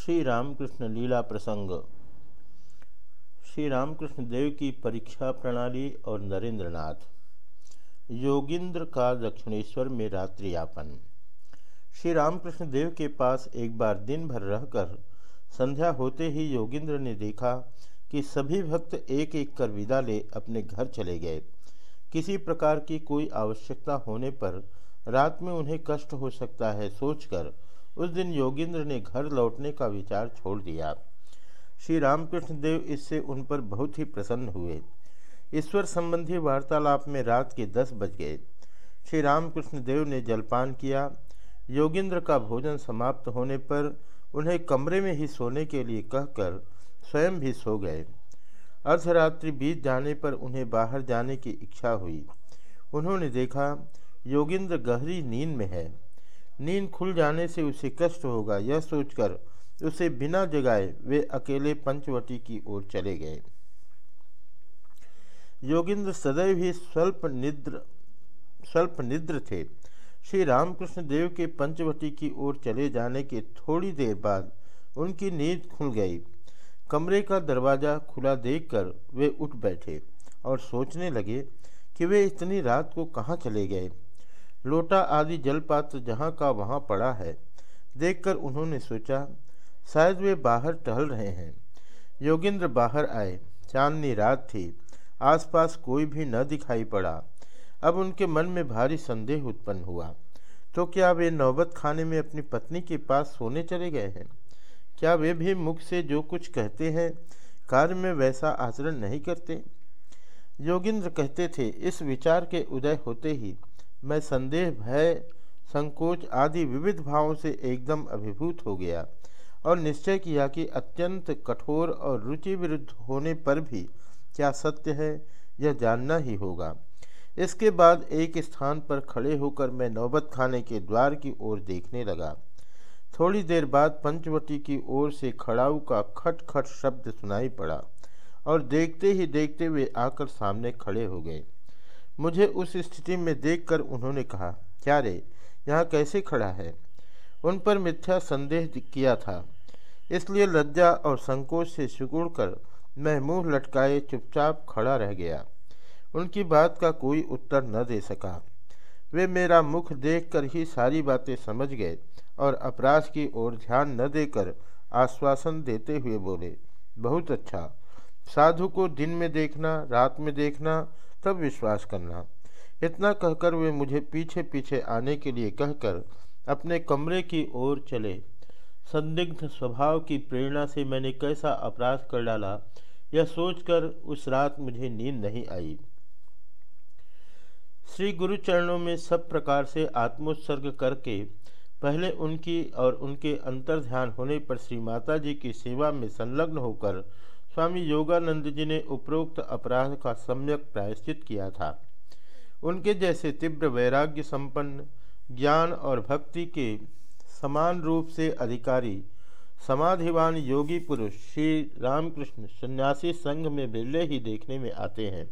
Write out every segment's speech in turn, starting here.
श्री रामकृष्ण लीला प्रसंग। श्री रामकृष्ण देव की परीक्षा प्रणाली और नरेंद्रनाथ। योगिंद्र का दक्षिणेश्वर में रात्रि यापन श्री रामकृष्ण देव के पास एक बार दिन भर रहकर संध्या होते ही योगिंद्र ने देखा कि सभी भक्त एक एक कर विदा ले अपने घर चले गए। किसी प्रकार की कोई आवश्यकता होने पर रात में उन्हें कष्ट हो सकता है सोचकर उस दिन योगिंद्र ने घर लौटने का विचार छोड़ दिया। श्री रामकृष्ण देव इससे उन पर बहुत ही प्रसन्न हुए। ईश्वर संबंधी वार्तालाप में रात के दस बज गए। श्री रामकृष्ण देव ने जलपान किया। योगिंद्र का भोजन समाप्त होने पर उन्हें कमरे में ही सोने के लिए कहकर स्वयं भी सो गए। अर्धरात्रि बीत जाने पर उन्हें बाहर जाने की इच्छा हुई। उन्होंने देखा, योगिंद्र गहरी नींद में है। नींद खुल जाने से उसे कष्ट होगा, यह सोचकर उसे बिना जगाए वे अकेले पंचवटी की ओर चले गए। योगिंद्र सदैव ही स्वल्प निद्र स्वल्प निद्र थे। श्री रामकृष्ण देव के पंचवटी की ओर चले जाने के थोड़ी देर बाद उनकी नींद खुल गई। कमरे का दरवाज़ा खुला देखकर वे उठ बैठे और सोचने लगे कि वे इतनी रात को कहाँ चले गए। लोटा आदि जलपात्र जहाँ का वहाँ पड़ा है। देखकर उन्होंने सोचा, शायद वे बाहर टहल रहे हैं। योगिंद्र बाहर आए। चांदनी रात थी। आसपास कोई भी न दिखाई पड़ा। अब उनके मन में भारी संदेह उत्पन्न हुआ। तो क्या वे नौबत खाने में अपनी पत्नी के पास सोने चले गए हैं? क्या वे भी मुख से जो कुछ कहते हैं, कार्य में वैसा आचरण नहीं करते? योगिंद्र कहते थे, इस विचार के उदय होते ही मैं संदेह, भय, संकोच आदि विविध भावों से एकदम अभिभूत हो गया और निश्चय किया कि अत्यंत कठोर और रुचि विरुद्ध होने पर भी क्या सत्य है, यह जानना ही होगा। इसके बाद एक स्थान पर खड़े होकर मैं नौबत खाने के द्वार की ओर देखने लगा। थोड़ी देर बाद पंचवटी की ओर से खड़ाऊ का खट खट शब्द सुनाई पड़ा और देखते ही देखते वे आकर सामने खड़े हो गए। मुझे उस स्थिति में देखकर उन्होंने कहा, क्या रे, यहाँ कैसे खड़ा है? उन पर मिथ्या संदेह किया था। इसलिए लज्जा और संकोच से सिकुड़ कर मैं मुँह लटकाए चुपचाप खड़ा रह गया। उनकी बात का कोई उत्तर न दे सका। वे मेरा मुख देखकर ही सारी बातें समझ गए और अपराध की ओर ध्यान न देकर आश्वासन देते हुए बोले, बहुत अच्छा। साधु को दिन में देखना, रात में देखना तब विश्वास करना। इतना कहकर वे मुझे पीछे पीछे आने के लिए कहकर अपने कमरे की ओर चले। संदिग्ध स्वभाव की प्रेरणा से मैंने कैसा अपराध कर डाला, यह सोचकर उस रात मुझे नींद नहीं आई। श्री गुरु चरणों में सब प्रकार से आत्मोत्सर्ग करके, पहले उनकी और उनके अंतर ध्यान होने पर श्री माता जी की सेवा में संलग्न होकर स्वामी योगानंद जी ने उपरोक्त अपराध का सम्यक प्रायश्चित किया था। उनके जैसे तीव्र वैराग्य संपन्न, ज्ञान और भक्ति के समान रूप से अधिकारी, समाधिवान योगी पुरुष श्री रामकृष्ण सन्यासी संघ में बिरले ही देखने में आते हैं।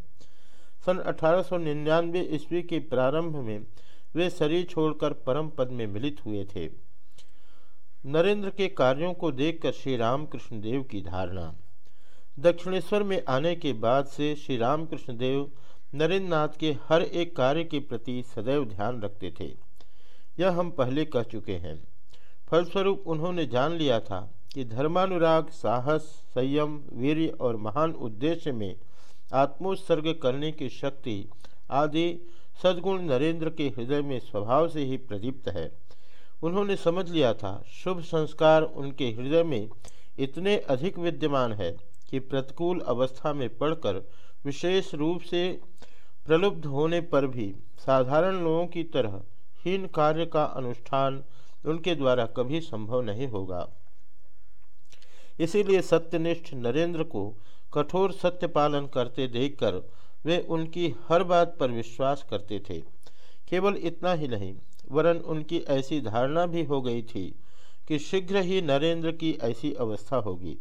सन अठारह सौ निन्यानबे ईस्वी के प्रारंभ में वे शरीर छोड़कर परम पद में मिलित हुए थे। नरेंद्र के कार्यों को देखकर श्री रामकृष्ण देव की धारणा दक्षिणेश्वर में आने के बाद से श्री रामकृष्ण देव नरेंद्र नाथ के हर एक कार्य के प्रति सदैव ध्यान रखते थे। यह हम पहले कह चुके हैं। फलस्वरूप उन्होंने जान लिया था कि धर्मानुराग, साहस, संयम वीर और महान उद्देश्य में आत्मोत्सर्ग करने की शक्ति आदि सद्गुण नरेंद्र के हृदय में स्वभाव से ही प्रदीप्त है। उन्होंने समझ लिया था, शुभ संस्कार उनके हृदय में इतने अधिक विद्यमान है कि प्रतिकूल अवस्था में पढ़कर विशेष रूप से प्रलुब्ध होने पर भी साधारण लोगों की तरह हीन कार्य का अनुष्ठान उनके द्वारा कभी संभव नहीं होगा। इसीलिए सत्यनिष्ठ नरेंद्र को कठोर सत्य पालन करते देखकर वे उनकी हर बात पर विश्वास करते थे। केवल इतना ही नहीं, वरन उनकी ऐसी धारणा भी हो गई थी कि शीघ्र ही नरेंद्र की ऐसी अवस्था होगी।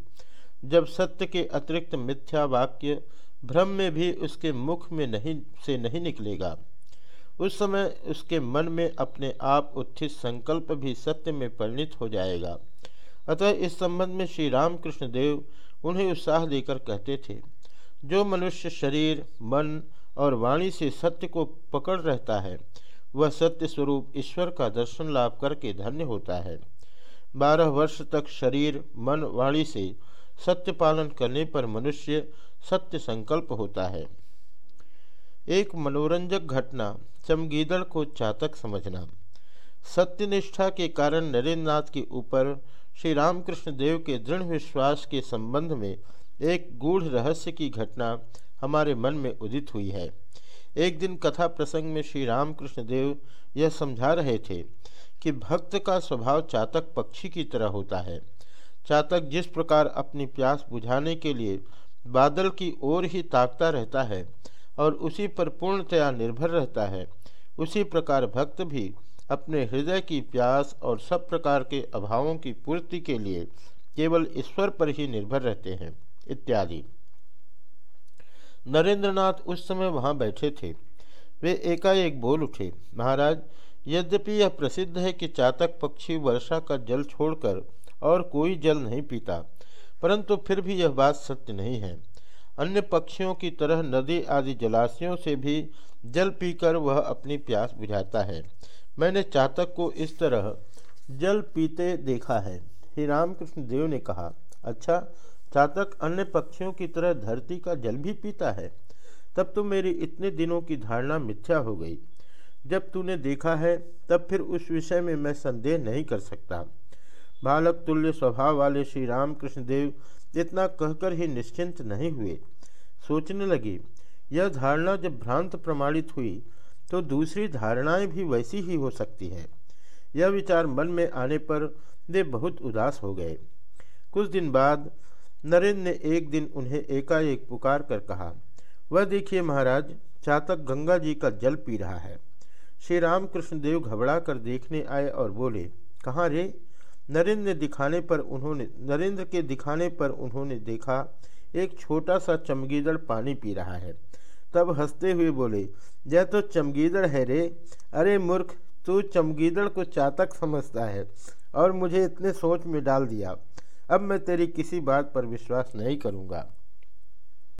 जब सत्य के अतिरिक्त मिथ्या वाक्य भ्रम में भी उसके मुख में नहीं, से नहीं निकलेगा। उस समय उसके मन में अपने आप उत्थित संकल्प भी सत्य में परिणित हो जाएगा। अतः इस संबंध में श्री रामकृष्ण देव उन्हें उत्साह देकर कहते थे, जो मनुष्य शरीर, मन और वाणी से सत्य को पकड़ रहता है, वह सत्य स्वरूप ईश्वर का दर्शन लाभ करके धन्य होता है। बारह वर्ष तक शरीर, मन, वाणी से सत्य पालन करने पर मनुष्य सत्य संकल्प होता है। एक मनोरंजक घटना, चमगीदड़ को चातक समझना। सत्यनिष्ठा के कारण नरेंद्र नाथ के ऊपर श्री रामकृष्ण देव के दृढ़ विश्वास के संबंध में एक गूढ़ रहस्य की घटना हमारे मन में उदित हुई है। एक दिन कथा प्रसंग में श्री रामकृष्ण देव यह समझा रहे थे कि भक्त का स्वभाव चातक पक्षी की तरह होता है। चातक जिस प्रकार अपनी प्यास बुझाने के लिए बादल की ओर ही ताकता रहता है और उसी पर पूर्णतया निर्भर रहता है, उसी प्रकार भक्त भी अपने हृदय की प्यास और सब प्रकार के अभावों की पूर्ति के लिए केवल ईश्वर पर ही निर्भर रहते हैं, इत्यादि। नरेंद्रनाथ उस समय वहाँ बैठे थे। वे एकाएक बोल उठे, महाराज, यद्यपि यह प्रसिद्ध है कि चातक पक्षी वर्षा का जल छोड़कर और कोई जल नहीं पीता, परंतु फिर भी यह बात सत्य नहीं है। अन्य पक्षियों की तरह नदी आदि जलाशयों से भी जल पीकर वह अपनी प्यास बुझाता है। मैंने चातक को इस तरह जल पीते देखा है। श्री रामकृष्ण देव ने कहा अच्छा चातक अन्य पक्षियों की तरह धरती का जल भी पीता है? तब तो मेरी इतने दिनों की धारणा मिथ्या हो गई। जब तूने देखा है, तब फिर उस विषय में मैं संदेह नहीं कर सकता। बालक तुल्य स्वभाव वाले श्री रामकृष्ण देव इतना कहकर ही निश्चिंत नहीं हुए। सोचने लगे, यह धारणा जब भ्रांत प्रमाणित हुई तो दूसरी धारणाएँ भी वैसी ही हो सकती है। यह विचार मन में आने पर वे बहुत उदास हो गए। कुछ दिन बाद नरेंद्र ने एक दिन उन्हें एकाएक पुकार कर कहा, वह देखिए महाराज, चातक गंगा जी का जल पी रहा है। श्री रामकृष्ण देव घबरा कर देखने आए और बोले, कहाँ रे? नरेंद्र ने दिखाने पर उन्होंने, नरेंद्र के दिखाने पर उन्होंने देखा, एक छोटा सा चमगीदड़ पानी पी रहा है। तब हँसते हुए बोले, यह तो चमगीदड़ है रे। अरे मूर्ख, तू चमगीदड़ को चातक समझता है और मुझे इतने सोच में डाल दिया। अब मैं तेरी किसी बात पर विश्वास नहीं करूँगा।